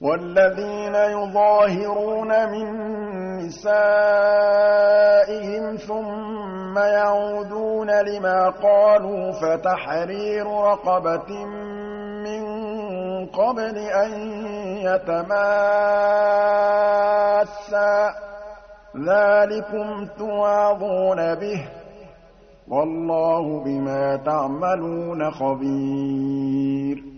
وَالَّذِينَ يُظَاهِرُونَ مِن نِّسَائِهِمْ ثُمَّ يَعُودُونَ لِمَا قَالُوا فَتَحْرِيرُ رَقَبَةٍ مِّن قَبْلِ أَن يَتَمَاسَّا ۚ. ذَٰلِكُمْ تُوعَظُونَ بِهِ ۚ. وَاللَّهُ بِمَا تَعْمَلُونَ خَبِيرٌ.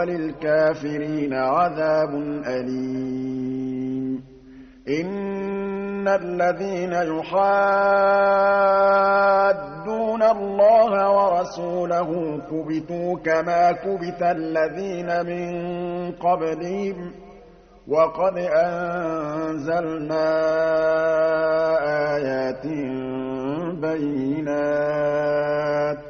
وَلِلْكَافِرِينَ عَذَابٌ أَلِيمٌ. إِنَّ الَّذِينَ يُحَادُّونَ اللَّهَ وَرَسُولَهُ كُبِتُوا كَمَا كُبِتَ الَّذِينَ مِن قَبْلِهِمْ ۚ وَقَدْ أَنزَلْنَا آيَاتٍ بَيِّنَاتٍ ۚ.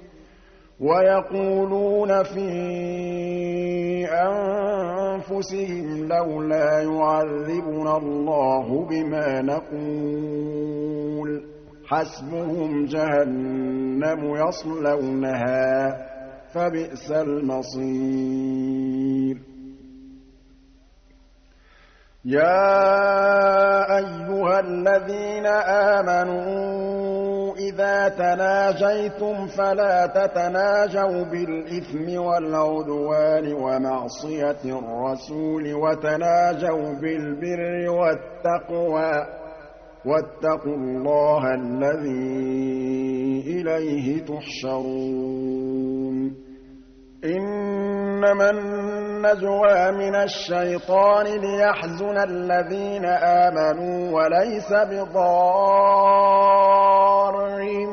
وَيَقُولُونَ فِي أَنفُسِهِمْ لَوْلَا يُعَذِّبُنَا اللَّهُ بِمَا نَقُولُ ۚ. حَسْبُهُمْ جَهَنَّمُ يَصْلَوْنَهَا ۖ فَبِئْسَ الْمَصِيرُ. يَا أَيُّهَا الَّذِينَ آمَنُوا إِذَا تَنَاجَيْتُمْ فَلَا تَتَنَاجَوْا بِالْإِثْمِ وَالْعُدْوَانِ وَمَعْصِيَتِ الرَّسُولِ وَتَنَاجَوْا بِالْبِرِّ وَالتَّقْوَىٰ ۖ. وَاتَّقُوا اللَّهَ الَّذِي إِلَيْهِ تُحْشَرُونَ. إنما النجوى من الشيطان ليحزن الذين آمنوا وليس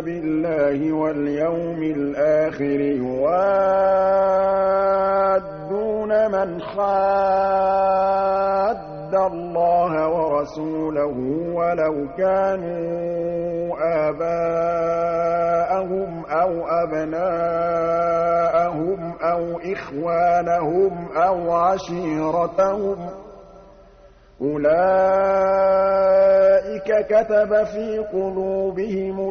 بِاللَّهِ وَالْيَوْمِ الْآخِرِ يُوَادُّونَ مَنْ حَادَّ اللَّهَ وَرَسُولَهُ وَلَوْ كَانُوا آبَاءَهُمْ أَوْ أَبْنَاءَهُمْ أَوْ إِخْوَانَهُمْ أَوْ عَشِيرَتَهُمْ ۚ أُولَٰئِكَ كَتَبَ فِي قُلُوبِهِمُ